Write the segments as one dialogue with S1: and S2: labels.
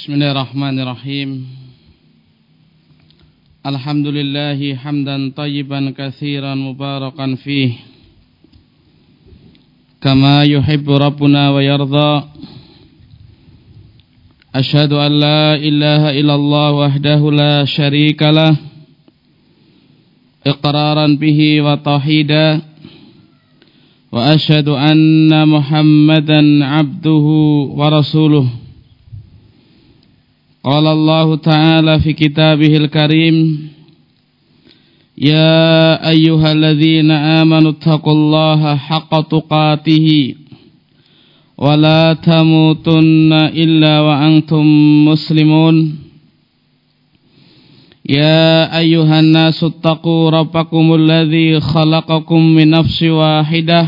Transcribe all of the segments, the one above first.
S1: Bismillahirrahmanirrahim. Alhamdulillahi hamdan tayyiban kathiran mubarakan fih. Kama yuhibu Rabbuna wa yardha Ashadu an illallah wahdahu la sharika Iqraran bihi wa Wa ashadu anna muhammadan abduhu wa قال الله تعالى في كتابه الكريم يا أيها الذين آمنوا اتقوا الله حق تقاته ولا تموتن إلا وأنتم مسلمون يا أيها الناس اتقوا ربكم الذي خلقكم من نفس واحدة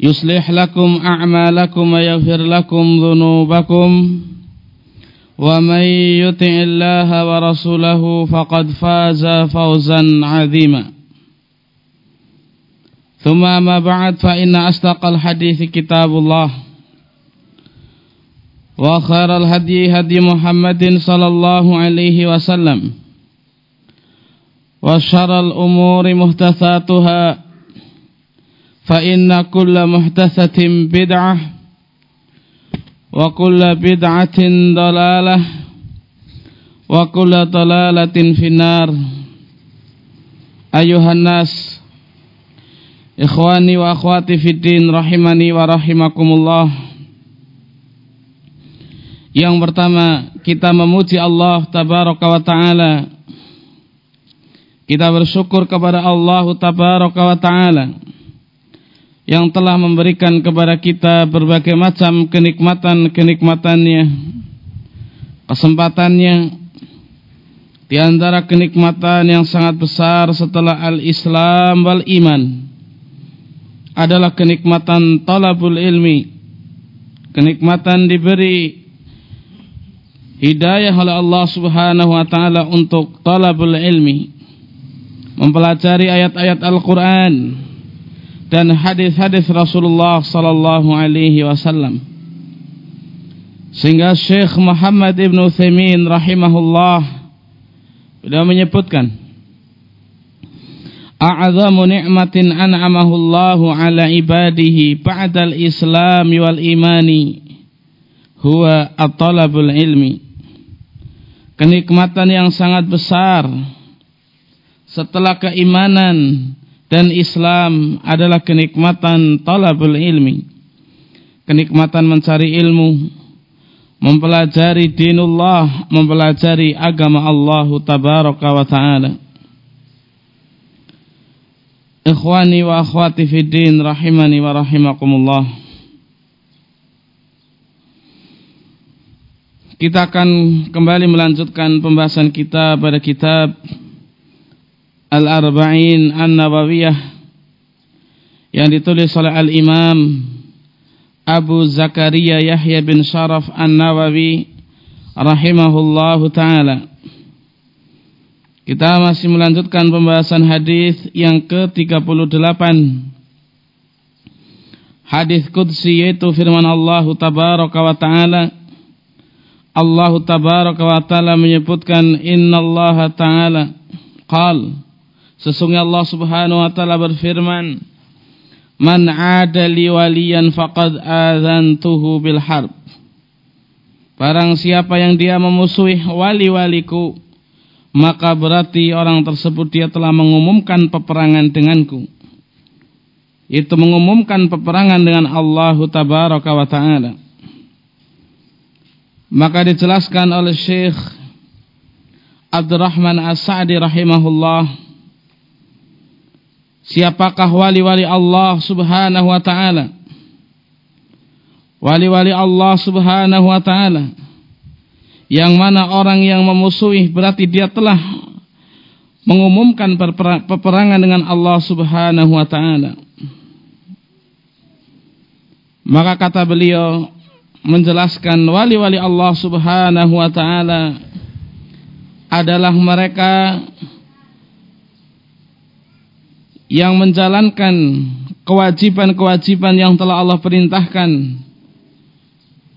S1: يصلح لكم أعمالكم ويغفر لكم ذنوبكم ومن يطع الله ورسوله فقد فاز فوزا عظيما. ثم ما بعد فإن أصدق الحديث كتاب الله وخير الهدي هدي محمد صلى الله عليه وسلم وشر الأمور محدثاتها فإن كل محدثة بدعة وكل بدعة ضلالة وكل ضلالة في النار أيها الناس إخواني وأخواتي في الدين رحمني ورحمكم الله Yang pertama kita memuji Allah Tabaraka wa Ta'ala Kita bersyukur kepada Allah Tabaraka wa Ta'ala yang telah memberikan kepada kita berbagai macam kenikmatan-kenikmatannya, kesempatannya, di antara kenikmatan yang sangat besar setelah al-Islam wal iman adalah kenikmatan talabul ilmi, kenikmatan diberi hidayah oleh Allah Subhanahu wa taala untuk talabul ilmi, mempelajari ayat-ayat Al-Qur'an dan hadis-hadis Rasulullah sallallahu alaihi wasallam. Sehingga Syekh Muhammad Ibn Utsaimin rahimahullah beliau menyebutkan A'zamu ni'matin an'amahu Allah ala ibadihi ba'dal Islam wal imani huwa at-talabul ilmi. Kenikmatan yang sangat besar setelah keimanan dan Islam adalah kenikmatan talabul ilmi. Kenikmatan mencari ilmu mempelajari dinullah mempelajari agama Allah tabaraka wa taala. Ikhwani wa akhwati fi din rahimani wa rahimakumullah. Kita akan kembali melanjutkan pembahasan kita pada kitab Al-Arba'in An-Nawawiyah yang ditulis oleh Al-Imam Abu Zakaria Yahya bin Sharaf An-Nawawi rahimahullahu taala. Kita masih melanjutkan pembahasan hadis yang ke-38. Hadis qudsi yaitu firman Allah tabaraka wa taala Allah tabaraka wa taala menyebutkan innallaha taala qala Sesungguhnya Allah Subhanahu wa taala berfirman, "Man 'ada li waliyan faqad adzantuhu bil harb." Barang siapa yang dia memusuhi wali-waliku, maka berarti orang tersebut dia telah mengumumkan peperangan denganku. Itu mengumumkan peperangan dengan Allah tabaraka wa taala. Maka dijelaskan oleh Syekh Abdurrahman As-Sa'di rahimahullah Siapakah wali-wali Allah subhanahu wa ta'ala Wali-wali Allah subhanahu wa ta'ala yang mana orang yang memusuhi berarti dia telah mengumumkan peperangan dengan Allah Subhanahu wa taala. Maka kata beliau menjelaskan wali-wali Allah Subhanahu wa taala adalah mereka yang menjalankan kewajiban-kewajiban yang telah Allah perintahkan.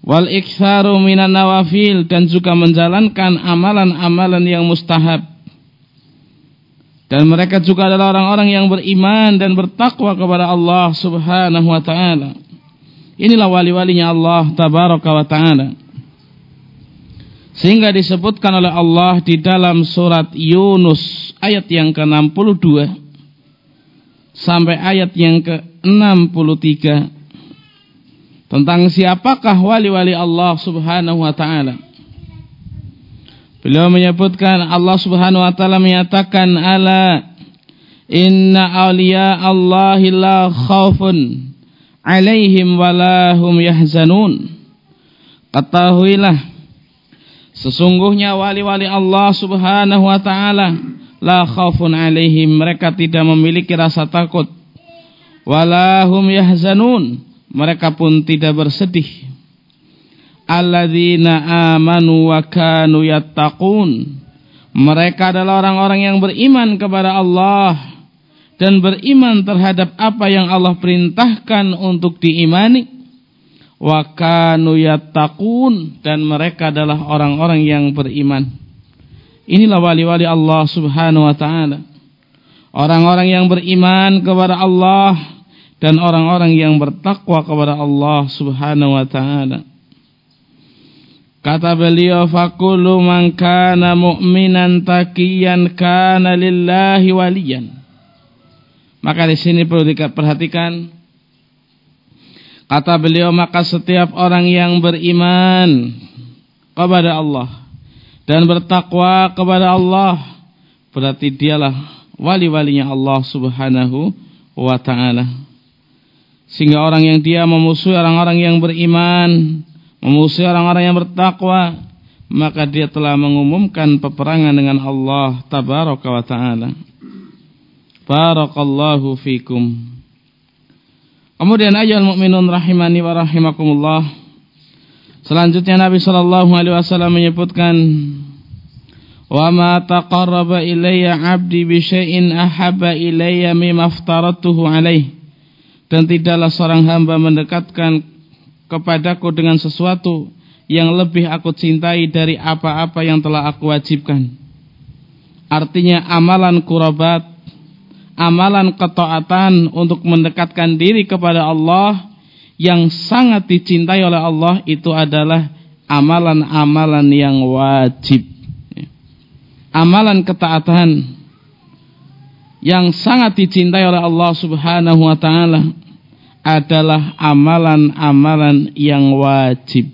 S1: Wal iktsaru minan nawafil dan juga menjalankan amalan-amalan yang mustahab. Dan mereka juga adalah orang-orang yang beriman dan bertakwa kepada Allah Subhanahu wa taala. Inilah wali-walinya Allah tabaraka wa taala. Sehingga disebutkan oleh Allah di dalam surat Yunus ayat yang ke-62 sampai ayat yang ke-63 tentang siapakah wali-wali Allah Subhanahu wa taala. Beliau menyebutkan Allah Subhanahu wa taala menyatakan ala inna awliya Allahi la khaufun alaihim walahum yahzanun. Ketahuilah sesungguhnya wali-wali Allah Subhanahu wa taala la khaufun alaihim mereka tidak memiliki rasa takut. Walahum yahzanun mereka pun tidak bersedih. Alladzina amanu wa kanu yattaqun mereka adalah orang-orang yang beriman kepada Allah dan beriman terhadap apa yang Allah perintahkan untuk diimani. Wa kanu yattaqun dan mereka adalah orang-orang yang beriman Inilah wali-wali Allah subhanahu wa ta'ala. Orang-orang yang beriman kepada Allah dan orang-orang yang bertakwa kepada Allah subhanahu wa ta'ala. Kata beliau, Fakulu man kana mu'minan taqiyan kana lillahi waliyan. Maka di sini perlu diperhatikan. Kata beliau, maka setiap orang yang beriman kepada Allah dan bertakwa kepada Allah berarti dialah wali-walinya Allah Subhanahu wa taala. Sehingga orang yang dia memusuhi orang-orang yang beriman, memusuhi orang-orang yang bertakwa, maka dia telah mengumumkan peperangan dengan Allah tabaraka wa taala. Barakallahu fikum. Kemudian ayat mukminun rahimani wa rahimakumullah. Selanjutnya Nabi Shallallahu Alaihi Wasallam menyebutkan, Wa ma taqarraba ilayya 'abdi bi syai'in ahabba ilayya mimma aftaratuhu alaih. Dan tidaklah seorang hamba mendekatkan kepadaku dengan sesuatu yang lebih aku cintai dari apa-apa yang telah aku wajibkan. Artinya amalan kurabat, amalan ketaatan untuk mendekatkan diri kepada Allah yang sangat dicintai oleh Allah itu adalah amalan-amalan yang wajib. Amalan ketaatan yang sangat dicintai oleh Allah Subhanahu wa taala adalah amalan-amalan yang wajib.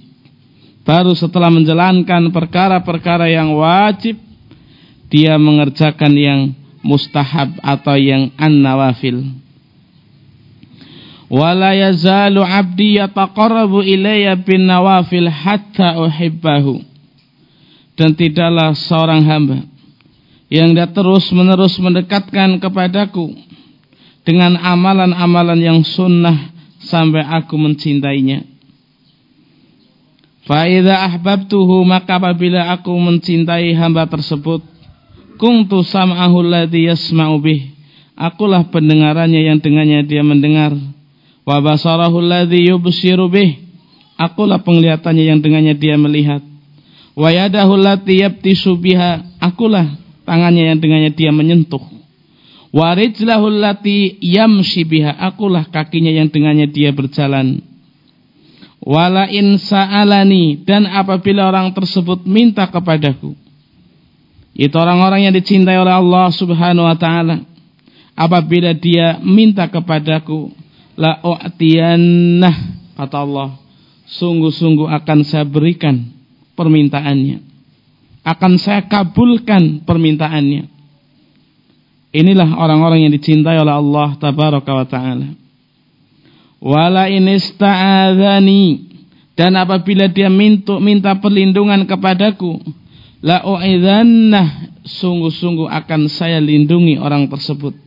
S1: Baru setelah menjalankan perkara-perkara yang wajib, dia mengerjakan yang mustahab atau yang an-nawafil wala yazalu abdi yataqarrabu ilayya bin nawafil hatta uhibbahu. Dan tidaklah seorang hamba yang dia terus menerus mendekatkan kepadaku dengan amalan-amalan yang sunnah sampai aku mencintainya. Fa'idha ahbabtuhu maka apabila aku mencintai hamba tersebut Kuntu sam'ahu alladhi yasma'u bih. Akulah pendengarannya yang dengannya dia mendengar wa basarahu alladhi yubsiru bih. Akulah penglihatannya yang dengannya dia melihat. Wa yadahu allati yabtisu biha. Akulah tangannya yang dengannya dia menyentuh. Wa rijlahu allati yamshi biha. Akulah kakinya yang dengannya dia berjalan. Wala in sa'alani. Dan apabila orang tersebut minta kepadaku. Itu orang-orang yang dicintai oleh Allah Subhanahu wa taala. Apabila dia minta kepadaku la u'tiyannah kata Allah. Sungguh-sungguh akan saya berikan permintaannya. Akan saya kabulkan permintaannya. Inilah orang-orang yang dicintai oleh Allah tabaraka wa taala. Wala inista'adzani dan apabila dia minta, minta perlindungan kepadaku la u'idzannah sungguh-sungguh akan saya lindungi orang tersebut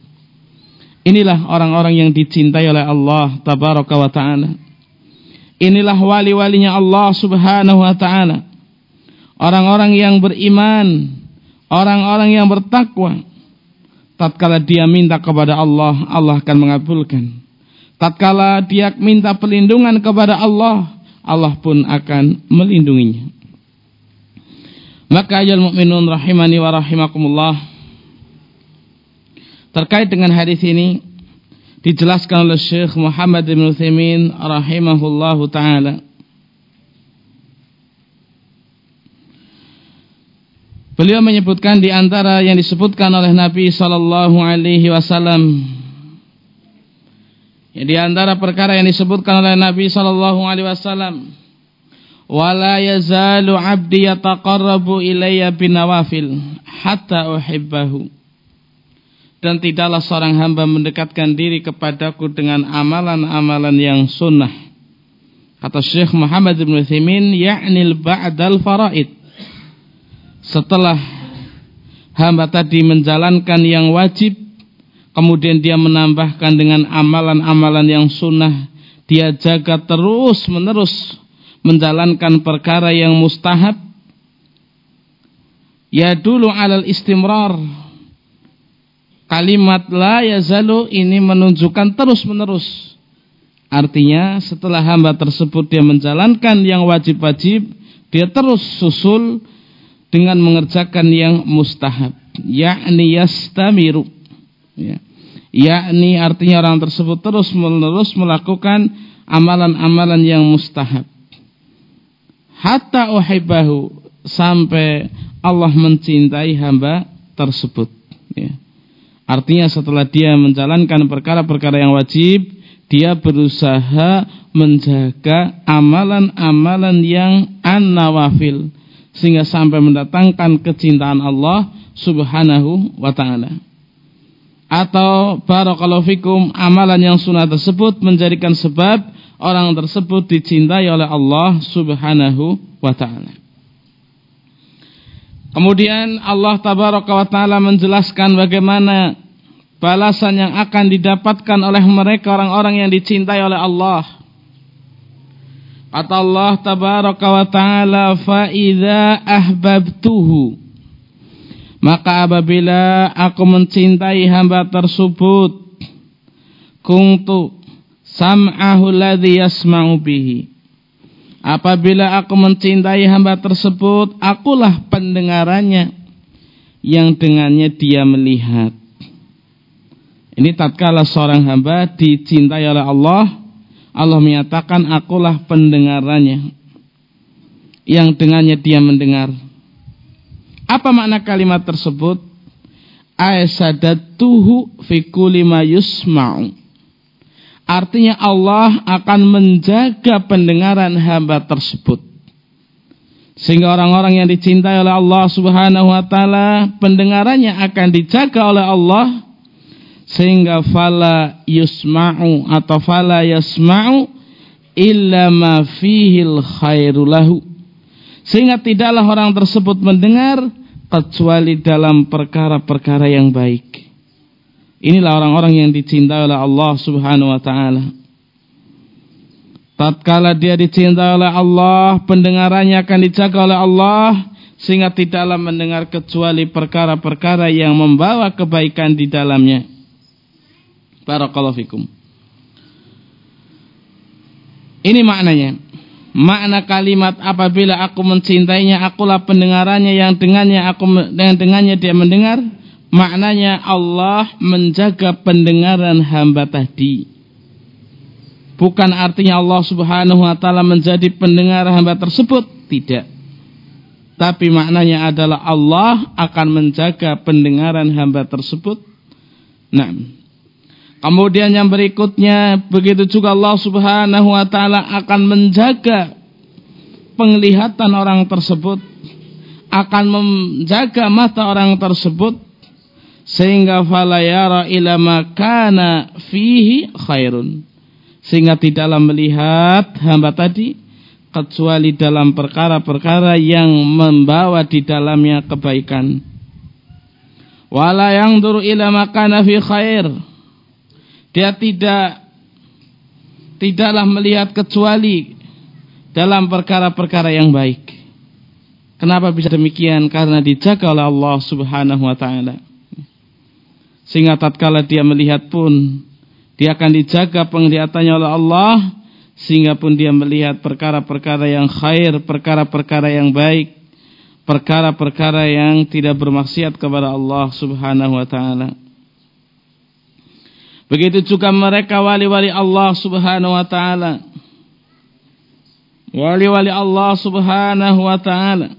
S1: inilah orang-orang yang dicintai oleh Allah tabaraka wa taala. Inilah wali-walinya Allah subhanahu wa taala. Orang-orang yang beriman orang-orang yang bertakwa. Tatkala dia minta kepada Allah Allah akan mengabulkan. Tatkala dia minta perlindungan kepada Allah Allah pun akan melindunginya. Maka ayat mukminun rahimani wa rahimakumullah terkait dengan hadis ini dijelaskan oleh Syekh Muhammad bin Utsaimin rahimahullahu taala Beliau menyebutkan di antara yang disebutkan oleh Nabi sallallahu alaihi wasallam di antara perkara yang disebutkan oleh Nabi sallallahu alaihi wasallam, "Wala yazalu 'abdi yataqarrabu ilayya binawafil hatta uhibbahu." Dan tidaklah seorang hamba mendekatkan diri kepadaku dengan amalan-amalan yang sunnah. Kata Syekh Muhammad bin Utsaimin, yakni ba'dal faraid. Setelah hamba tadi menjalankan yang wajib kemudian dia menambahkan dengan amalan-amalan yang sunnah dia jaga terus menerus menjalankan perkara yang mustahab ya dulu alal istimrar kalimat la yazalu ini menunjukkan terus menerus artinya setelah hamba tersebut dia menjalankan yang wajib-wajib dia terus susul dengan mengerjakan yang mustahab. Yakni yastamiru. Ya. Yakni artinya orang tersebut terus menerus melakukan amalan-amalan yang mustahab. Hatta uhibbahu sampai Allah mencintai hamba tersebut. Ya. Artinya setelah dia menjalankan perkara-perkara yang wajib dia berusaha menjaga amalan-amalan yang an-nawafil sehingga sampai mendatangkan kecintaan Allah Subhanahu wa taala atau barakallahu fikum amalan yang sunnah tersebut menjadikan sebab orang tersebut dicintai oleh Allah Subhanahu wa taala. Kemudian Allah tabaraka wa taala menjelaskan bagaimana balasan yang akan didapatkan oleh mereka orang-orang yang dicintai oleh Allah. Kata Allah tabaraka wa taala fa idza ahbabtuhu maka apabila aku mencintai hamba tersebut, kuntu sam'ahu ladhi yasma'u bihi. Apabila aku mencintai hamba tersebut, akulah pendengarannya yang dengannya dia melihat. Ini tatkala seorang hamba dicintai oleh Allah, Allah menyatakan akulah pendengarannya yang dengannya dia mendengar. Apa makna kalimat tersebut? Aisadatuhu fi kulli. Artinya Allah akan menjaga pendengaran hamba tersebut. Sehingga orang-orang yang dicintai oleh Allah Subhanahu wa taala, pendengarannya akan dijaga oleh Allah sehingga fala yusma'u atau fala yasma'u illa ma fihil khairu lahu sehingga tidaklah orang tersebut mendengar kecuali dalam perkara-perkara yang baik. Inilah orang-orang yang dicintai oleh Allah Subhanahu wa taala. Tatkala dia dicintai oleh Allah, pendengarannya akan dijaga oleh Allah sehingga tidaklah mendengar kecuali perkara-perkara yang membawa kebaikan di dalamnya. Barakallahu fikum. Ini maknanya makna kalimat apabila aku mencintainya akulah pendengarannya yang dengannya aku dengan dengannya dia mendengar maknanya Allah menjaga pendengaran hamba tadi. Bukan artinya Allah Subhanahu wa taala menjadi pendengar hamba tersebut tidak. Tapi maknanya adalah Allah akan menjaga pendengaran hamba tersebut. Nah Kemudian yang berikutnya begitu juga Allah Subhanahu wa taala akan menjaga penglihatan orang tersebut, akan menjaga mata orang tersebut sehingga fala yara ila makana fihi khairun. Sehingga tidaklah melihat hamba tadi kecuali dalam perkara-perkara yang membawa di dalamnya kebaikan. Wala yang duru ila makana fi khair. Dia tidak tidaklah melihat kecuali dalam perkara-perkara yang baik. Kenapa bisa demikian? Karena dijaga oleh Allah Subhanahu wa taala. Sehingga tatkala dia melihat pun dia akan dijaga penglihatannya oleh Allah sehingga pun dia melihat perkara-perkara yang khair, perkara-perkara yang baik, perkara-perkara yang tidak bermaksiat kepada Allah Subhanahu wa taala. Begitu juga mereka wali-wali Allah Subhanahu wa taala. Wali-wali Allah Subhanahu wa taala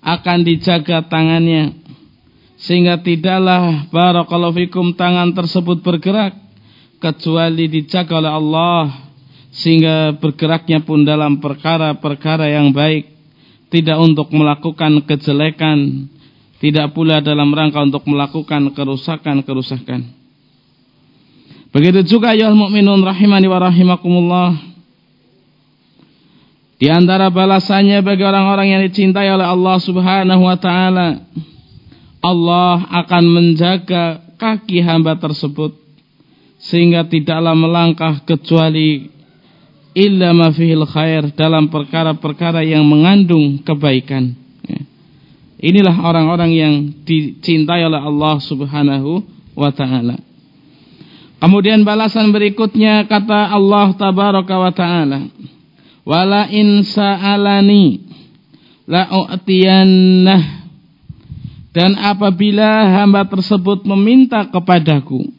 S1: akan dijaga tangannya sehingga tidaklah barakallahu fikum tangan tersebut bergerak kecuali dijaga oleh Allah sehingga bergeraknya pun dalam perkara-perkara yang baik. Tidak untuk melakukan kejelekan tidak pula dalam rangka untuk melakukan kerusakan-kerusakan. Begitu juga ya mukminun rahimani wa rahimakumullah. Di antara balasannya bagi orang-orang yang dicintai oleh Allah Subhanahu wa taala Allah akan menjaga kaki hamba tersebut sehingga tidaklah melangkah kecuali illa ma fihil khair dalam perkara-perkara yang mengandung kebaikan. Ya. Inilah orang-orang yang dicintai oleh Allah Subhanahu wa taala. Kemudian balasan berikutnya kata Allah tabaraka wa taala, "Wala in sa'alani la u'tiyannah." Dan apabila hamba tersebut meminta kepadaku,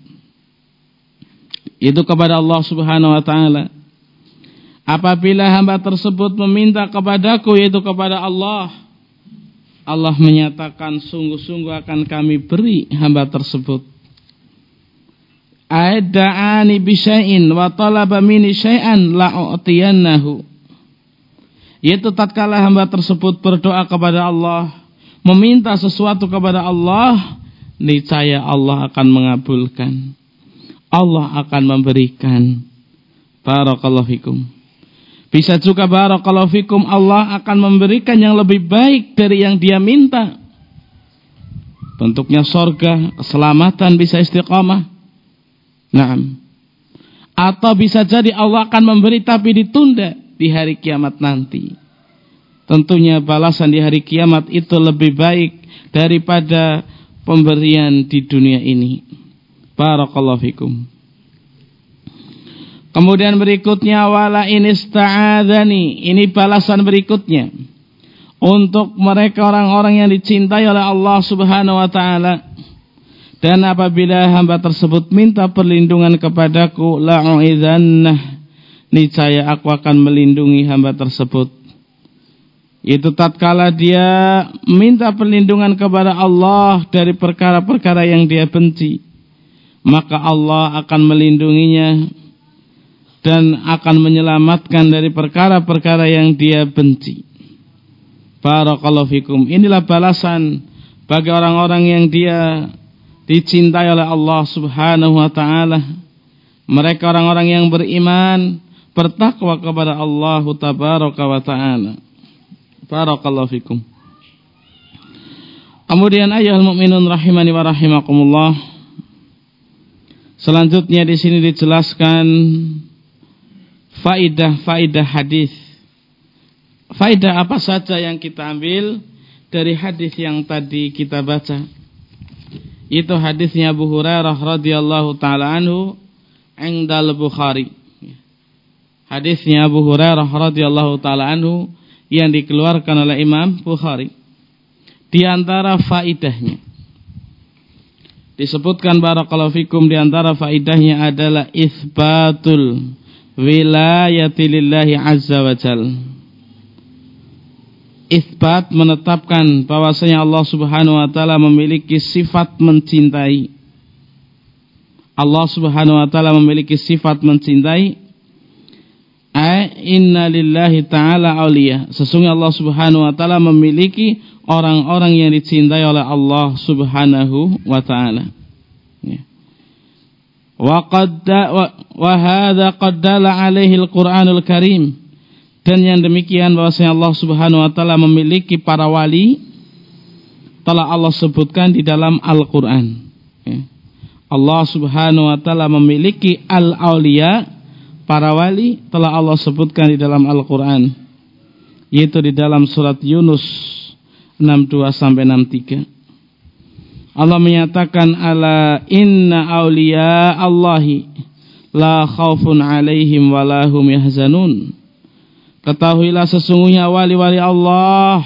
S1: itu kepada Allah Subhanahu wa taala, Apabila hamba tersebut meminta kepadaku yaitu kepada Allah Allah menyatakan sungguh-sungguh akan kami beri hamba tersebut. Aida'ani bisya'in wa talaba mini syai'an la'u'tiyannahu. Yaitu tatkala hamba tersebut berdoa kepada Allah Meminta sesuatu kepada Allah Niscaya Allah akan mengabulkan Allah akan memberikan Barakallahu fikum bisa juga barakallahu fikum Allah akan memberikan yang lebih baik dari yang dia minta. Bentuknya sorga, keselamatan bisa istiqamah. Nah, atau bisa jadi Allah akan memberi tapi ditunda di hari kiamat nanti. Tentunya balasan di hari kiamat itu lebih baik daripada pemberian di dunia ini. Barakallahu fikum. Kemudian berikutnya wala inista'adzani. Ini balasan berikutnya. Untuk mereka orang-orang yang dicintai oleh Allah Subhanahu wa taala. Dan apabila hamba tersebut minta perlindungan kepadaku la'uidzannah. Niscaya aku akan melindungi hamba tersebut. Itu tatkala dia minta perlindungan kepada Allah dari perkara-perkara yang dia benci, maka Allah akan melindunginya dan akan menyelamatkan dari perkara-perkara yang dia benci. Barakallahu fikum. Inilah balasan bagi orang-orang yang dia dicintai oleh Allah Subhanahu wa taala. Mereka orang-orang yang beriman, bertakwa kepada Allah tabaraka wa taala. Barakallahu fikum. Kemudian ayat mukminun rahimani wa rahimakumullah. Selanjutnya di sini dijelaskan faidah-faidah hadis. Faidah apa saja yang kita ambil dari hadis yang tadi kita baca? Itu hadisnya Abu Hurairah radhiyallahu taala anhu indal Bukhari. Hadisnya Abu Hurairah radhiyallahu taala anhu yang dikeluarkan oleh Imam Bukhari. Di antara faidahnya disebutkan barakallahu fikum di antara faidahnya adalah isbatul wilayati lillahi azza wa jal. Isbat menetapkan bahwasanya Allah Subhanahu wa taala memiliki sifat mencintai. Allah Subhanahu wa taala memiliki sifat mencintai. Ay lillahi ta'ala awliya. Sesungguhnya Allah subhanahu wa ta'ala memiliki orang-orang yang dicintai oleh Allah subhanahu wa ta'ala. Ya. Wa, wa hadha qaddala alaihi al-Quranul Karim. Dan yang demikian bahwasanya Allah subhanahu wa ta'ala memiliki para wali. Telah Allah sebutkan di dalam Al-Quran. Ya. Allah subhanahu wa ta'ala memiliki al-awliya para wali telah Allah sebutkan di dalam Al-Qur'an. Yaitu di dalam surat Yunus 62 sampai 63. Allah menyatakan ala inna auliya Allahi la khaufun alaihim walahum yahzanun. Ketahuilah sesungguhnya wali-wali Allah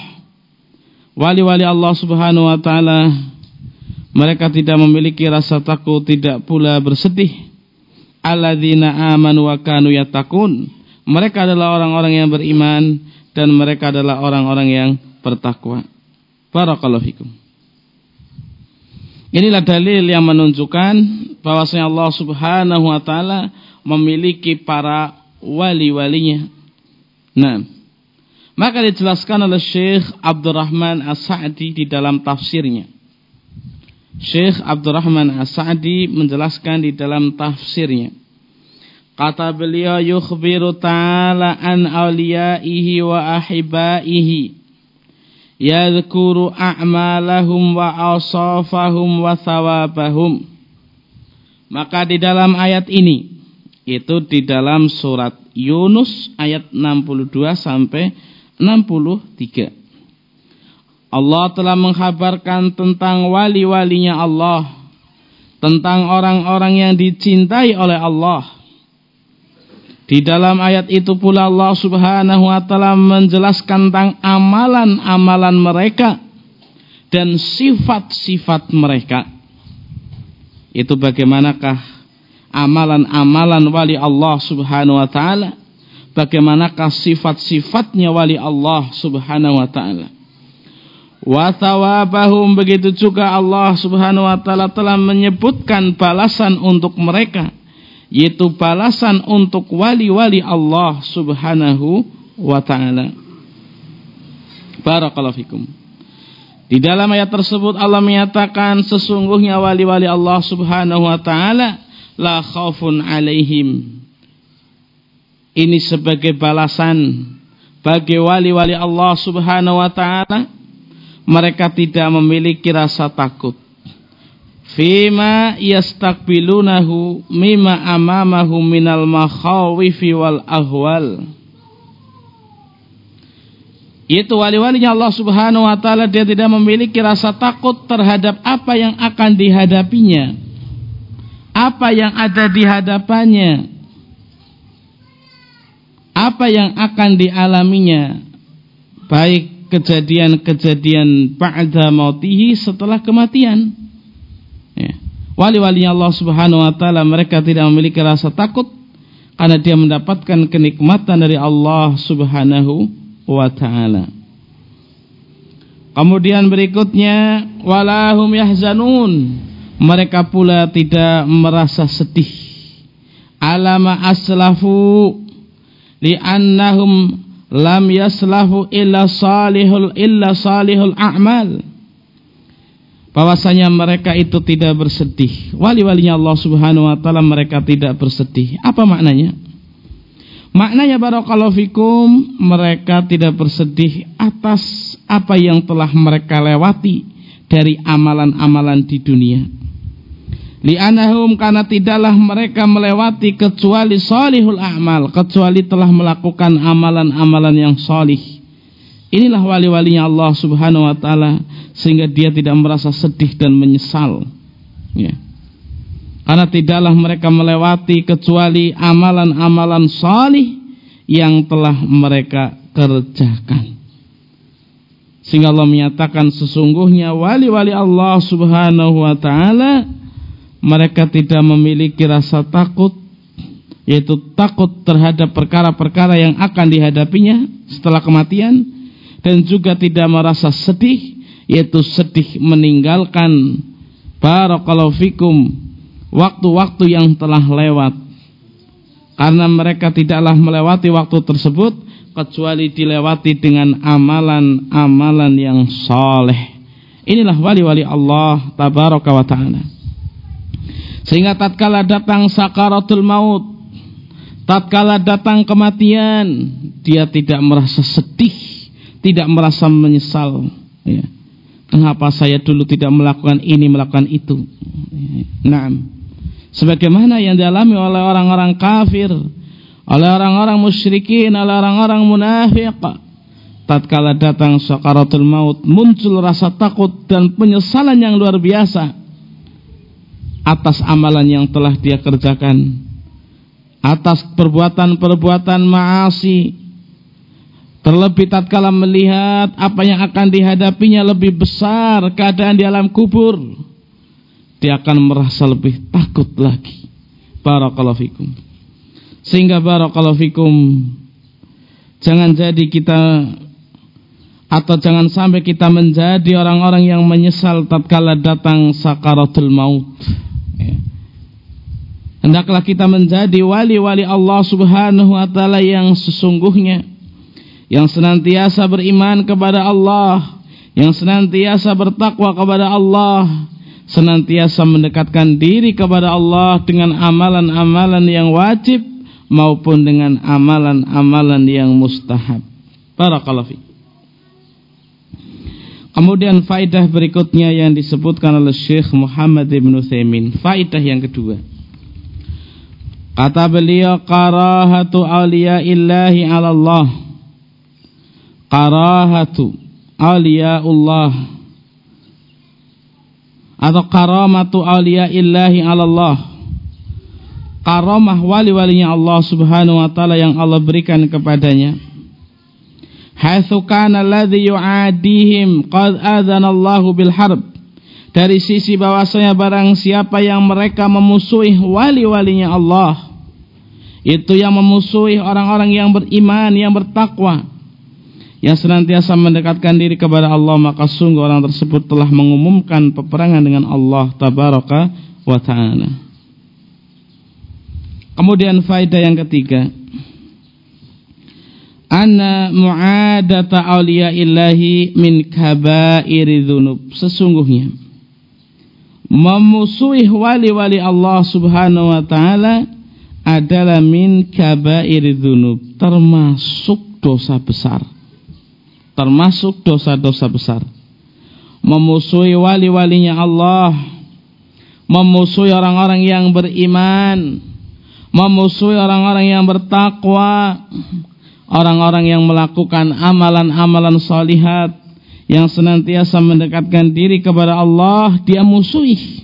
S1: wali-wali Allah Subhanahu wa taala mereka tidak memiliki rasa takut, tidak pula bersedih. Alladzina amanu wa kanu. Mereka adalah orang-orang yang beriman dan mereka adalah orang-orang yang bertakwa. Barakallahu fikum. Inilah dalil yang menunjukkan bahwasanya Allah Subhanahu wa taala memiliki para wali-walinya. Nah, maka dijelaskan oleh Syekh Abdurrahman As-Sa'di di dalam tafsirnya. Syekh Abdurrahman As-Sa'di menjelaskan di dalam tafsirnya. Kata beliau yukhbiru ta'ala an awliyaihi wa ahibaihi yadhkuru a'malahum wa asafahum wa thawabahum maka di dalam ayat ini itu di dalam surat Yunus ayat 62 sampai 63 Allah telah menghabarkan tentang wali-walinya Allah tentang orang-orang yang dicintai oleh Allah di dalam ayat itu pula Allah Subhanahu wa taala menjelaskan tentang amalan-amalan mereka dan sifat-sifat mereka. Itu bagaimanakah amalan-amalan wali Allah Subhanahu wa taala? Bagaimanakah sifat-sifatnya wali Allah Subhanahu wa taala? Wa thawabahum begitu juga Allah Subhanahu wa taala telah menyebutkan balasan untuk mereka yaitu balasan untuk wali-wali Allah Subhanahu wa taala. Barakallahu fikum. Di dalam ayat tersebut Allah menyatakan sesungguhnya wali-wali Allah Subhanahu wa taala la khaufun alaihim. Ini sebagai balasan bagi wali-wali Allah Subhanahu wa taala mereka tidak memiliki rasa takut. Fima yastakbilunahu mima amamahu minal makhawifi wal ahwal. Itu wali-walinya Allah subhanahu wa ta'ala dia tidak memiliki rasa takut terhadap apa yang akan dihadapinya apa yang ada di hadapannya apa yang akan dialaminya baik kejadian-kejadian ba'da mautihi setelah kematian Ya. Wali-walinya Allah Subhanahu wa taala mereka tidak memiliki rasa takut karena dia mendapatkan kenikmatan dari Allah Subhanahu wa taala. Kemudian berikutnya walahum yahzanun. Mereka pula tidak merasa sedih. Alama aslafu li'annahum lam yaslahu illa salihul illa salihul a'mal bahwasanya mereka itu tidak bersedih. Wali-walinya Allah Subhanahu wa taala mereka tidak bersedih. Apa maknanya? Maknanya barakallahu fikum mereka tidak bersedih atas apa yang telah mereka lewati dari amalan-amalan di dunia. Li'anahum karena tidaklah mereka melewati kecuali salihul a'mal, kecuali telah melakukan amalan-amalan yang salih. Inilah wali-walinya Allah Subhanahu wa taala sehingga dia tidak merasa sedih dan menyesal. Ya. Karena tidaklah mereka melewati kecuali amalan-amalan salih yang telah mereka kerjakan. Sehingga Allah menyatakan sesungguhnya wali-wali Allah Subhanahu wa taala mereka tidak memiliki rasa takut yaitu takut terhadap perkara-perkara yang akan dihadapinya setelah kematian dan juga tidak merasa sedih yaitu sedih meninggalkan barakallahu fikum waktu-waktu yang telah lewat. Karena mereka tidaklah melewati waktu tersebut kecuali dilewati dengan amalan-amalan yang soleh inilah wali-wali Allah tabaraka wa ta'ala sehingga tatkala datang sakaratul maut tatkala datang kematian dia tidak merasa sedih, tidak merasa menyesal. Ya. Kenapa saya dulu tidak melakukan ini, melakukan itu? Nah, sebagaimana yang dialami oleh orang-orang kafir, oleh orang-orang musyrikin, oleh orang-orang munafik. Tatkala datang sakaratul maut, muncul rasa takut dan penyesalan yang luar biasa atas amalan yang telah dia kerjakan atas perbuatan-perbuatan maasi. Terlebih tatkala melihat apa yang akan dihadapinya lebih besar keadaan di alam kubur dia akan merasa lebih takut lagi. Barakallahu fikum. Sehingga barakallahu fikum jangan jadi kita atau jangan sampai kita menjadi orang-orang yang menyesal tatkala datang sakaratul maut Hendaklah kita menjadi wali-wali Allah subhanahu wa ta'ala yang sesungguhnya. Yang senantiasa beriman kepada Allah. Yang senantiasa bertakwa kepada Allah. Senantiasa mendekatkan diri kepada Allah dengan amalan-amalan yang wajib. Maupun dengan amalan-amalan yang mustahab. Fiqh. Kemudian faidah berikutnya yang disebutkan oleh Syekh Muhammad Ibn Uthaymin. Faidah yang kedua. Kata beliau karahatu illahi ala Allah. Karahatu Allah atau karamatu illahi ala Allah. Karamah wali-walinya Allah Subhanahu wa taala yang Allah berikan kepadanya. Haitsu kana alladhi yu'adihim qad adzana Allahu bil harb. Dari sisi bahwasanya barang siapa yang mereka memusuhi wali-walinya Allah itu yang memusuhi orang-orang yang beriman yang bertakwa yang senantiasa mendekatkan diri kepada Allah maka sungguh orang tersebut telah mengumumkan peperangan dengan Allah tabaraka wa taala. Kemudian faedah yang ketiga anna mu'adata awliya illahi min kabairi dhunub sesungguhnya memusuhi wali-wali Allah Subhanahu wa taala adalah min kabair dzunub, termasuk dosa besar. Termasuk dosa-dosa besar. Memusuhi wali-walinya Allah, memusuhi orang-orang yang beriman, memusuhi orang-orang yang bertakwa, orang-orang yang melakukan amalan-amalan salihat, yang senantiasa mendekatkan diri kepada Allah dia musuhi.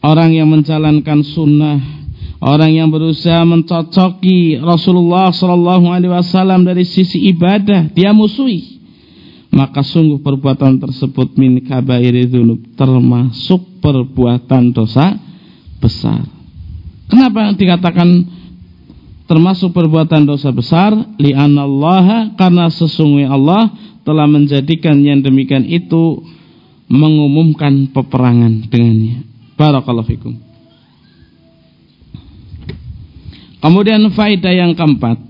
S1: Orang yang menjalankan sunnah orang yang berusaha mencocoki Rasulullah Shallallahu Alaihi Wasallam dari sisi ibadah dia musuhi. Maka sungguh perbuatan tersebut min kabairi dzunub termasuk perbuatan dosa besar. Kenapa dikatakan termasuk perbuatan dosa besar li'anallaha karena sesungguhnya Allah telah menjadikan yang demikian itu mengumumkan peperangan dengannya. Barakallahu fikum. Kemudian faedah yang keempat.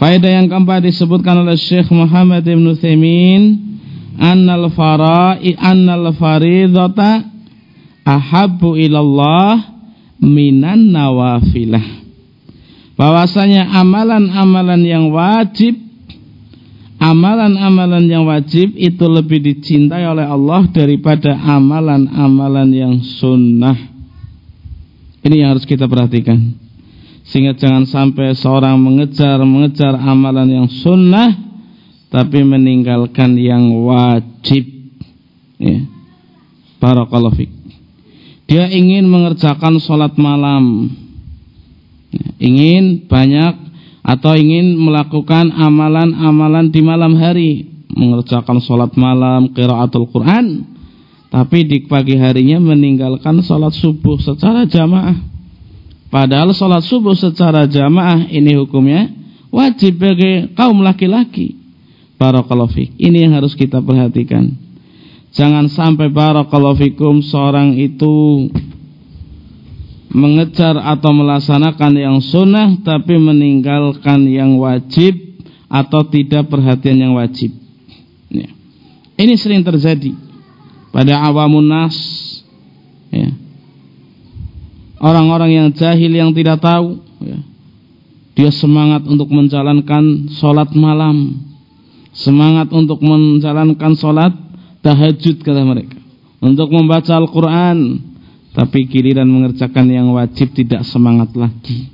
S1: Faedah yang keempat disebutkan oleh Syekh Muhammad Ibn Utsaimin annal fara'i annal faridata ahabbu ilallah minan nawafilah. Bahwasanya amalan-amalan yang wajib amalan-amalan yang wajib itu lebih dicintai oleh Allah daripada amalan-amalan yang sunnah. Ini yang harus kita perhatikan. Sehingga jangan sampai seorang mengejar-mengejar amalan yang sunnah tapi meninggalkan yang wajib. Ya. Barakallahu. Dia ingin mengerjakan sholat malam. Ingin banyak atau ingin melakukan amalan-amalan di malam hari, mengerjakan sholat malam, qiraatul Quran, tapi di pagi harinya meninggalkan sholat subuh secara jamaah. Padahal sholat subuh secara jamaah ini hukumnya wajib bagi kaum laki-laki. Fiqh. Ini yang harus kita perhatikan. Jangan sampai fikum seorang itu mengejar atau melaksanakan yang sunnah tapi meninggalkan yang wajib atau tidak perhatian yang wajib. Ya. Ini sering terjadi pada awamun nas. Ya. orang-orang yang jahil yang tidak tahu ya. dia semangat untuk menjalankan sholat malam semangat untuk menjalankan sholat tahajud kata mereka untuk membaca Al-Quran tapi giliran mengerjakan yang wajib tidak semangat lagi.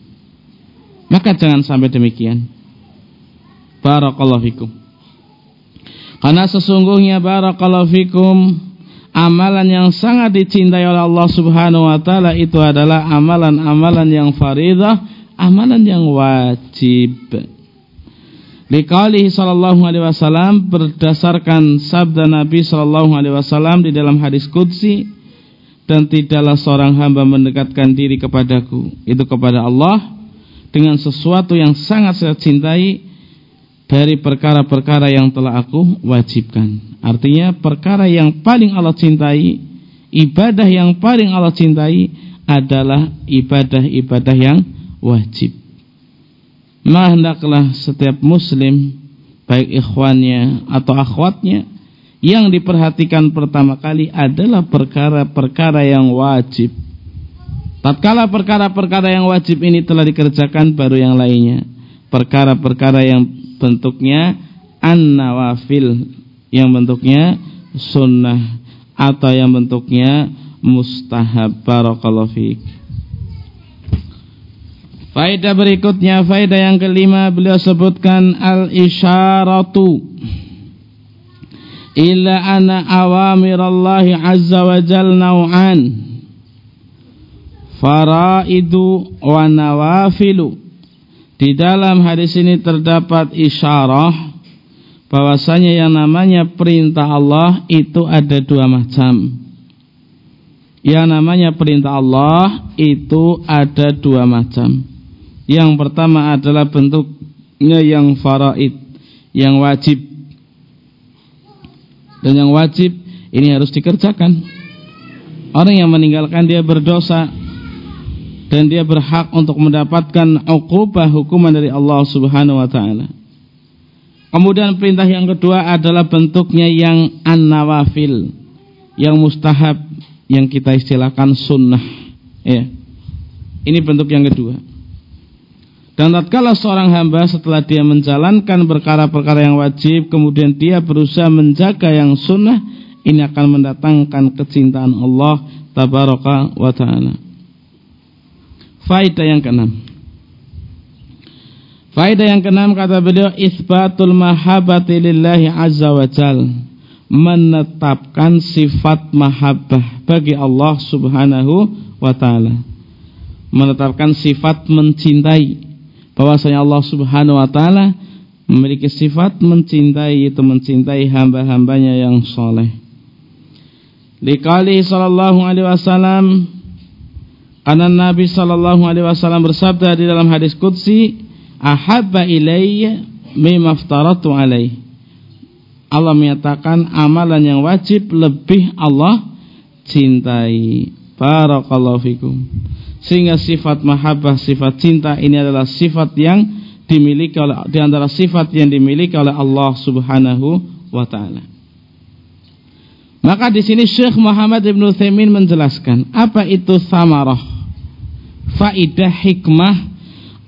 S1: Maka jangan sampai demikian. Barakallahu fikum. Karena sesungguhnya barakallahu fikum amalan yang sangat dicintai oleh Allah Subhanahu wa taala itu adalah amalan-amalan yang faridah, amalan yang wajib. Liqalihi sallallahu alaihi wasallam berdasarkan sabda Nabi sallallahu alaihi wasallam di dalam hadis qudsi dan tidaklah seorang hamba mendekatkan diri kepadaku itu kepada Allah dengan sesuatu yang sangat saya cintai dari perkara-perkara yang telah aku wajibkan. Artinya perkara yang paling Allah cintai, ibadah yang paling Allah cintai adalah ibadah-ibadah yang wajib. Maka hendaklah setiap muslim baik ikhwannya atau akhwatnya yang diperhatikan pertama kali adalah perkara-perkara yang wajib. Tatkala perkara-perkara yang wajib ini telah dikerjakan baru yang lainnya. Perkara-perkara yang bentuknya an-nawafil, yang bentuknya sunnah atau yang bentuknya mustahab. Barakallahu fiik. Faedah berikutnya, faedah yang kelima beliau sebutkan al-isyaratu ila ana awamirallahi azza wa jal naw'an. Faraidu wa nawafilu. Di dalam hadis ini terdapat isyarah bahwasanya yang namanya perintah Allah itu ada dua macam. Yang namanya perintah Allah itu ada dua macam. Yang pertama adalah bentuknya yang faraid, yang wajib. Dan yang wajib ini harus dikerjakan. Orang yang meninggalkan dia berdosa dan dia berhak untuk mendapatkan uqubah hukuman dari Allah Subhanahu wa taala. Kemudian perintah yang kedua adalah bentuknya yang an-nawafil, yang mustahab, yang kita istilahkan sunnah. Ya. Ini bentuk yang kedua. Dan tatkala seorang hamba setelah dia menjalankan perkara-perkara yang wajib, kemudian dia berusaha menjaga yang sunnah, ini akan mendatangkan kecintaan Allah tabaraka wa ta'ala. Faidah yang keenam. Faidah yang keenam kata beliau isbatul mahabbati lillahi azza wa jal. Menetapkan sifat mahabbah bagi Allah subhanahu wa ta'ala. Menetapkan sifat mencintai bahwasanya Allah Subhanahu wa taala memiliki sifat mencintai itu mencintai hamba-hambanya yang soleh. Liqali sallallahu alaihi wasallam karena Nabi sallallahu alaihi wasallam bersabda di dalam hadis qudsi, "Ahabba ilayya mimma aftaratu alaih." Allah menyatakan amalan yang wajib lebih Allah cintai. Barakallahu fikum. Sehingga sifat mahabbah, sifat cinta ini adalah sifat yang dimiliki oleh di antara sifat yang dimiliki oleh Allah Subhanahu wa taala. Maka di sini Syekh Muhammad Ibn Utsaimin menjelaskan apa itu samarah. Faidah hikmah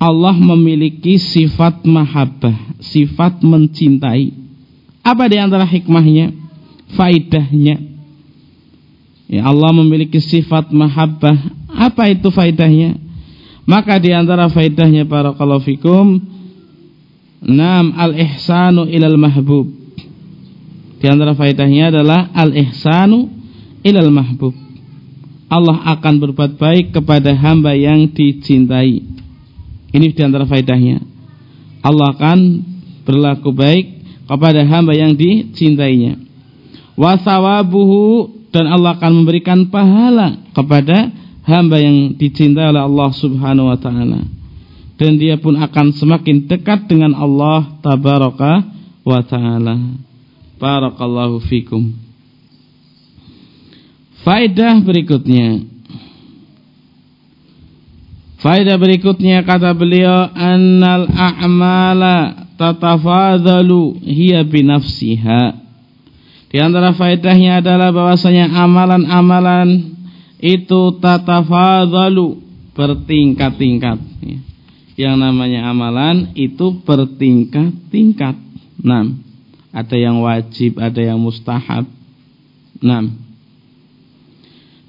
S1: Allah memiliki sifat mahabbah, sifat mencintai. Apa di antara hikmahnya? Faidahnya. Ya Allah memiliki sifat mahabbah, apa itu faidahnya? Maka di antara faidahnya para kalafikum Nam al-ihsanu ilal mahbub. Di antara faidahnya adalah al-ihsanu ilal mahbub. Allah akan berbuat baik kepada hamba yang dicintai. Ini di antara faidahnya Allah akan berlaku baik kepada hamba yang dicintainya. Wasawabuhu dan Allah akan memberikan pahala kepada hamba yang dicintai oleh Allah Subhanahu wa taala dan dia pun akan semakin dekat dengan Allah tabaraka wa taala. Barakallahu fikum. Faedah berikutnya. Faedah berikutnya kata beliau annal a'mala tatafadhalu hiya binafsiha. Di antara faedahnya adalah bahwasanya amalan-amalan itu tatafadhalu bertingkat-tingkat. Ya. Yang namanya amalan itu bertingkat-tingkat. Nah, ada yang wajib, ada yang mustahab. Nah,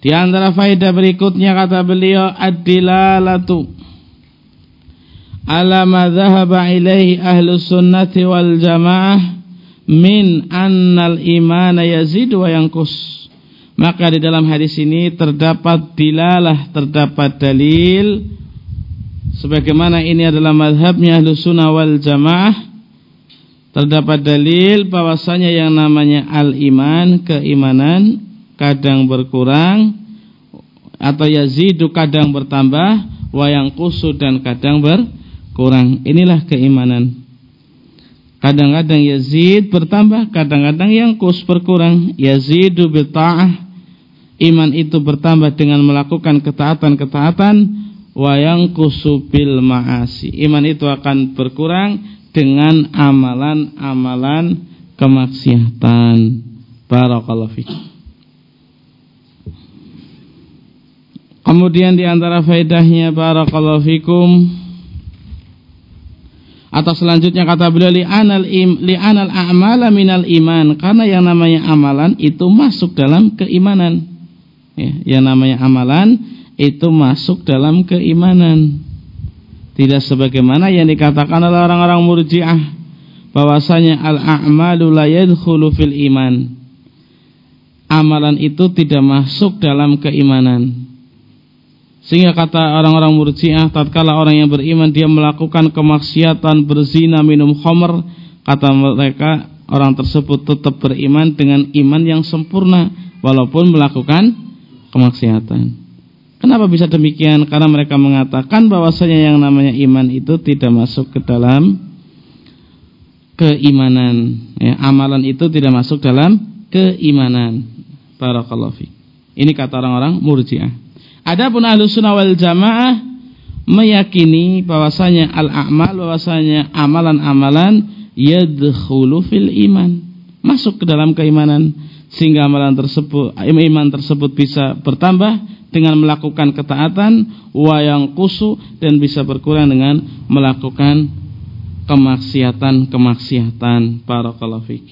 S1: di antara faedah berikutnya kata beliau ad-dilalatu ala ma dhahaba ilaihi sunnati wal jamaah min annal imana yazid wa yanqus. Maka di dalam hadis ini terdapat dilalah, terdapat dalil sebagaimana ini adalah mazhabnya ahlus sunnah wal jamaah. Terdapat dalil bahwasanya yang namanya al-iman, keimanan kadang berkurang atau yazidu kadang bertambah wayang kusu dan kadang berkurang. Inilah keimanan. Kadang-kadang yazid bertambah kadang-kadang yang kus berkurang. Yazidu bita'ah iman itu bertambah dengan melakukan ketaatan-ketaatan wayang kusu bil ma'asi. Iman itu akan berkurang dengan amalan-amalan kemaksiatan. Barakallahu fikum Kemudian di antara faedahnya barakallahu fikum atau selanjutnya kata beliau li anal im li anal a'mala minal iman. Karena yang namanya amalan itu masuk dalam keimanan. Ya, yang namanya amalan itu masuk dalam keimanan. Tidak sebagaimana yang dikatakan oleh orang-orang Murji'ah bahwasanya al-a'malu la yadkhulu fil iman. Amalan itu tidak masuk dalam keimanan. Sehingga kata orang-orang murjiah tatkala orang yang beriman dia melakukan kemaksiatan berzina minum khamr kata mereka orang tersebut tetap beriman dengan iman yang sempurna walaupun melakukan kemaksiatan. Kenapa bisa demikian? Karena mereka mengatakan bahwasanya yang namanya iman itu tidak masuk ke dalam keimanan. Ya, amalan itu tidak masuk dalam keimanan. Barakallahu. Ini kata orang-orang murjiah. Adapun ahlu sunnah wal jamaah meyakini bahwasanya al-a'mal bahwasanya amalan-amalan yadkhulu fil iman masuk ke dalam keimanan sehingga amalan tersebut iman tersebut bisa bertambah dengan melakukan ketaatan wayang kusu dan bisa berkurang dengan melakukan kemaksiatan-kemaksiatan para kalafik.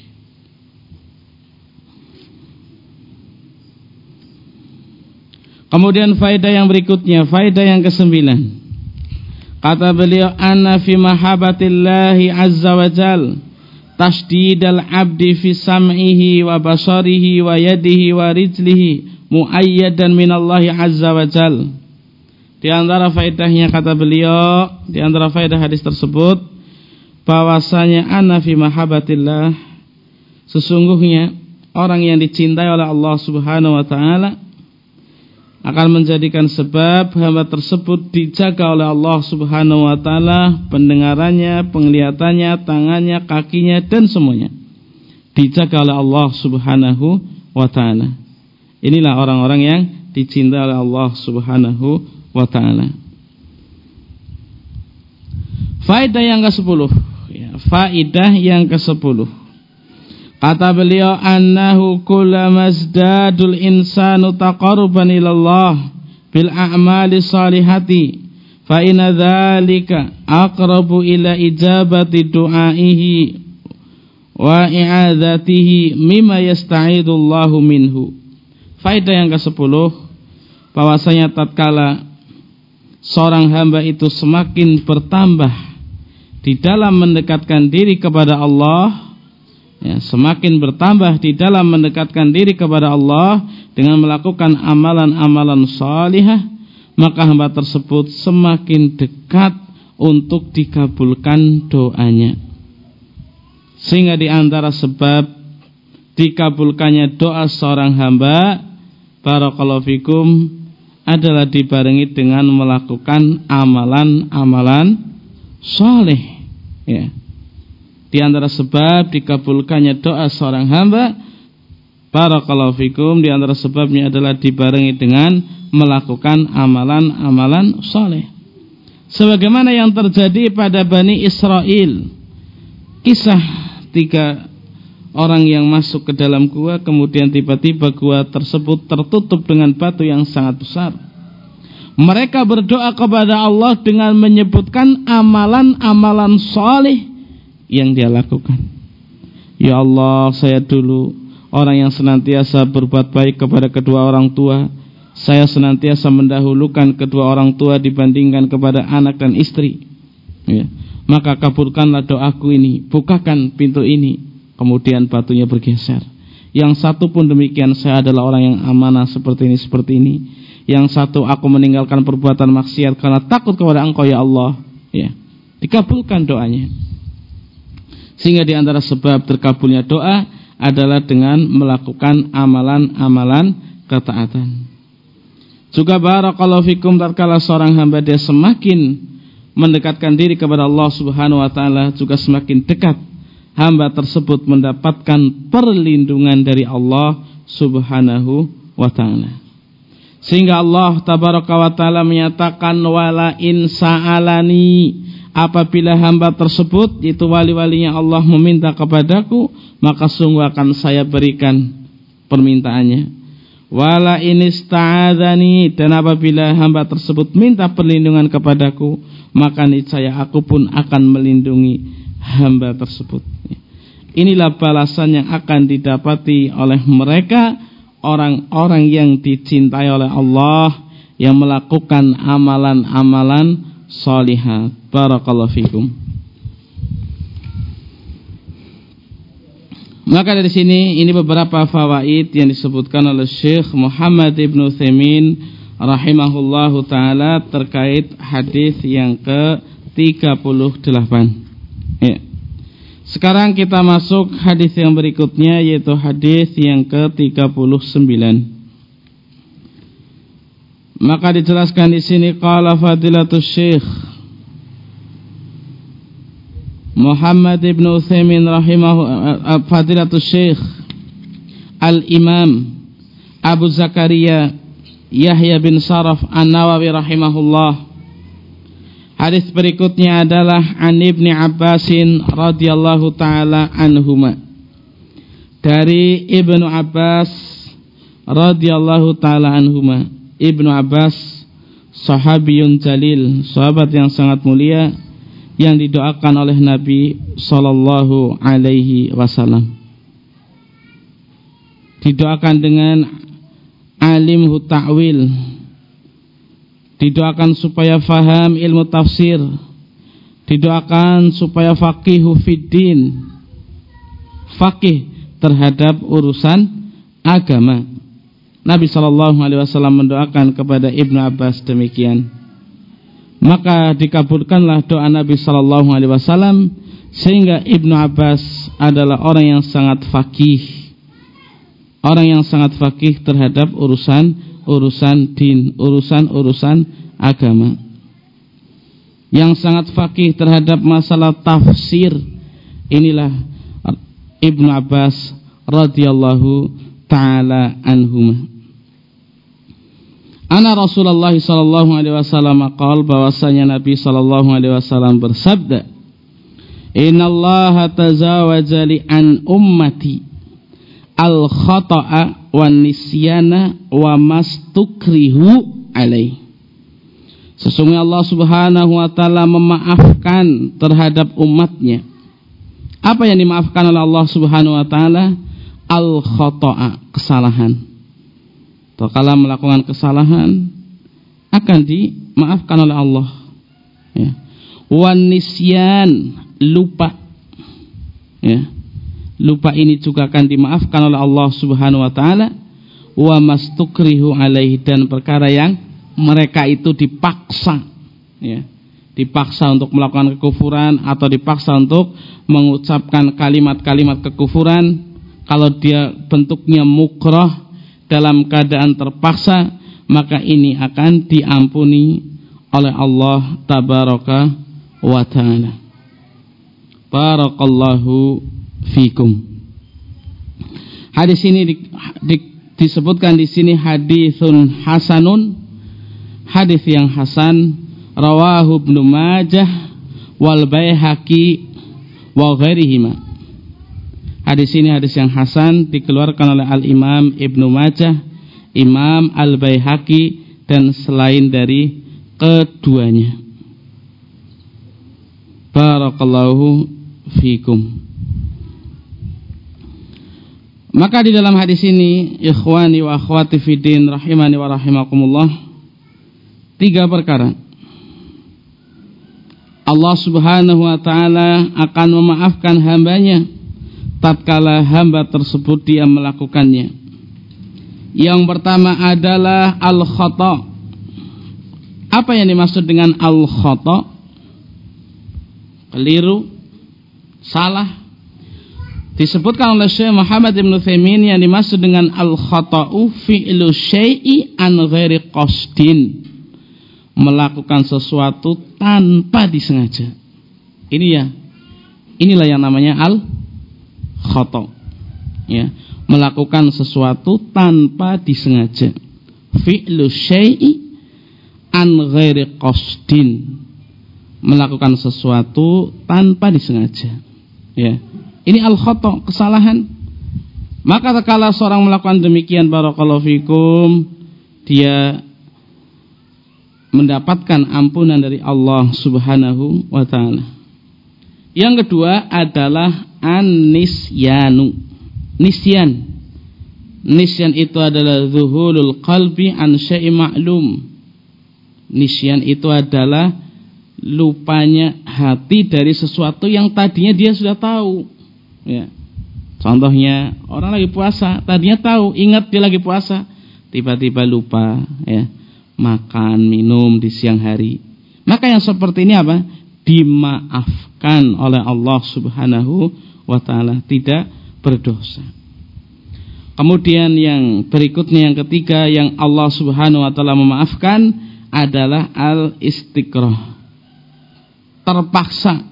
S1: Kemudian faedah yang berikutnya, faedah yang kesembilan. Kata beliau, "Anna fi mahabbatillahi azza wa jal tasdidal abdi fi sam'ihi wa basarihi wa yadihi wa rijlihi muayyadan minallahi azza wa jal." Di antara faedahnya kata beliau, di antara faedah hadis tersebut bahwasanya anna fi mahabbatillah sesungguhnya orang yang dicintai oleh Allah Subhanahu wa taala akan menjadikan sebab hamba tersebut dijaga oleh Allah Subhanahu wa taala pendengarannya, penglihatannya, tangannya, kakinya dan semuanya dijaga oleh Allah Subhanahu wa taala. Inilah orang-orang yang dicintai oleh Allah Subhanahu wa taala. Faedah yang ke-10 ya, Faedah yang ke-10 Kata beliau annahu kullama zdadul insanu taqarruban ila Allah bil a'mali salihati fa inna dzalika aqrabu ila ijabati du'aihi wa i'adzatihi mimma yasta'idu Allahu minhu. Faedah yang ke-10 bahwasanya tatkala seorang hamba itu semakin bertambah di dalam mendekatkan diri kepada Allah ya, semakin bertambah di dalam mendekatkan diri kepada Allah dengan melakukan amalan-amalan salihah maka hamba tersebut semakin dekat untuk dikabulkan doanya. Sehingga di antara sebab dikabulkannya doa seorang hamba barakallahu fikum adalah dibarengi dengan melakukan amalan-amalan soleh ya di antara sebab dikabulkannya doa seorang hamba Barakallahu fikum Di antara sebabnya adalah dibarengi dengan Melakukan amalan-amalan soleh Sebagaimana yang terjadi pada Bani Israel. Kisah tiga orang yang masuk ke dalam gua Kemudian tiba-tiba gua tersebut tertutup dengan batu yang sangat besar. Mereka berdoa kepada Allah dengan menyebutkan amalan-amalan soleh yang dia lakukan. Ya Allah, saya dulu orang yang senantiasa berbuat baik kepada kedua orang tua. Saya senantiasa mendahulukan kedua orang tua dibandingkan kepada anak dan istri. Ya. Maka kabulkanlah doaku ini, bukakan pintu ini. Kemudian batunya bergeser. Yang satu pun demikian saya adalah orang yang amanah seperti ini, seperti ini. Yang satu aku meninggalkan perbuatan maksiat karena takut kepada engkau ya Allah. Ya. Dikabulkan doanya. Sehingga di antara sebab terkabulnya doa adalah dengan melakukan amalan-amalan ketaatan. Juga barakallahu fikum tatkala seorang hamba dia semakin mendekatkan diri kepada Allah Subhanahu wa taala juga semakin dekat hamba tersebut mendapatkan perlindungan dari Allah Subhanahu wa taala. Sehingga Allah tabaraka wa taala menyatakan wala in sa'alani apabila hamba tersebut itu wali-walinya Allah meminta kepadaku maka sungguh akan saya berikan permintaannya wala inista'adzani dan apabila hamba tersebut minta perlindungan kepadaku maka niscaya aku pun akan melindungi hamba tersebut inilah balasan yang akan didapati oleh mereka orang-orang yang dicintai oleh Allah yang melakukan amalan-amalan salihat. Barakallahu fikum. Maka dari sini ini beberapa fawaid yang disebutkan oleh Syekh Muhammad Ibn Uthaymin rahimahullahu taala terkait hadis yang ke-38. Ya. Sekarang kita masuk hadis yang berikutnya yaitu hadis yang ke-39. Maka dijelaskan di sini qala fadilatul syekh Muhammad ibn Utsaimin rahimahu uh, fadilatul syekh Al-Imam Abu Zakaria Yahya bin Saraf An-Nawawi rahimahullah. Hadis berikutnya adalah An Ibni Abbasin radhiyallahu taala anhuma. Dari Ibnu Abbas radhiyallahu taala anhuma. Ibnu Abbas sahabiyun jalil, sahabat yang sangat mulia yang didoakan oleh Nabi sallallahu alaihi wasallam. Didoakan dengan alim ta'wil. Didoakan supaya faham ilmu tafsir. Didoakan supaya faqihu fiddin. Faqih terhadap urusan agama. Nabi Shallallahu Alaihi Wasallam mendoakan kepada Ibnu Abbas demikian. Maka dikabulkanlah doa Nabi Shallallahu Alaihi Wasallam sehingga Ibnu Abbas adalah orang yang sangat fakih, orang yang sangat fakih terhadap urusan urusan din, urusan urusan agama. Yang sangat fakih terhadap masalah tafsir inilah Ibnu Abbas radhiyallahu taala anhumah. Ana Rasulullah sallallahu alaihi wasallam qaal bahwasanya Nabi sallallahu alaihi wasallam bersabda Inna Allah tazawaja li an ummati al khata'a wan nisyana wa mastukrihu alaih Sesungguhnya Allah Subhanahu wa taala memaafkan terhadap umatnya. Apa yang dimaafkan oleh Allah Subhanahu wa taala? Al khata'a, kesalahan kala melakukan kesalahan akan dimaafkan oleh Allah. Ya. Wan nisyan lupa. Ya. Lupa ini juga akan dimaafkan oleh Allah Subhanahu wa taala. Wa mastukrihu alaihi dan perkara yang mereka itu dipaksa ya. Dipaksa untuk melakukan kekufuran atau dipaksa untuk mengucapkan kalimat-kalimat kekufuran kalau dia bentuknya mukrah dalam keadaan terpaksa maka ini akan diampuni oleh Allah tabaraka wa taala. Barakallahu fikum. Hadis ini di, di, disebutkan di sini hadisun hasanun hadis yang hasan rawahu Ibnu Majah wal Baihaqi wa ghairihima Hadis ini hadis yang hasan dikeluarkan oleh Al-Imam Ibnu Majah, Imam Al-Baihaqi dan selain dari keduanya. Barakallahu fikum. Maka di dalam hadis ini, ikhwani wa akhwati fidin rahimani wa rahimakumullah, tiga perkara. Allah Subhanahu wa taala akan memaafkan hambanya tatkala hamba tersebut dia melakukannya. Yang pertama adalah al-khata. Apa yang dimaksud dengan al-khata? Keliru, salah, disebutkan oleh Syekh Muhammad Ibn Thaymin yang dimaksud dengan al-khata'u fi'lu syai'i an ghairi qasdin melakukan sesuatu tanpa disengaja ini ya inilah yang namanya al khata ya melakukan sesuatu tanpa disengaja fi'lu syai'i an ghairi qasdin melakukan sesuatu tanpa disengaja ya ini al-khata, kesalahan. Maka kala seorang melakukan demikian barakallahu fikum, dia mendapatkan ampunan dari Allah Subhanahu wa taala. Yang kedua adalah anisyanu. Nisyan. Nisyan itu adalah zuhulul qalbi an syai' ma'lum. Nisyan itu adalah lupanya hati dari sesuatu yang tadinya dia sudah tahu. Ya. Contohnya orang lagi puasa, tadinya tahu, ingat dia lagi puasa, tiba-tiba lupa ya, makan, minum di siang hari. Maka yang seperti ini apa? Dimaafkan oleh Allah Subhanahu wa taala, tidak berdosa. Kemudian yang berikutnya yang ketiga yang Allah Subhanahu wa taala memaafkan adalah al-istiqrah. Terpaksa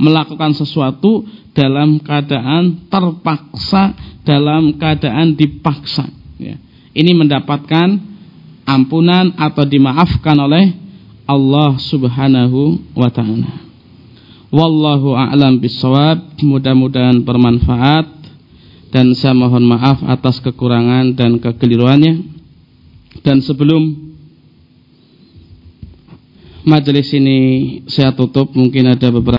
S1: melakukan sesuatu dalam keadaan terpaksa, dalam keadaan dipaksa. Ya. Ini mendapatkan ampunan atau dimaafkan oleh Allah Subhanahu wa taala. Wallahu a'lam bisawab. Mudah-mudahan bermanfaat dan saya mohon maaf atas kekurangan dan kekeliruannya. Dan sebelum majelis ini saya tutup, mungkin ada beberapa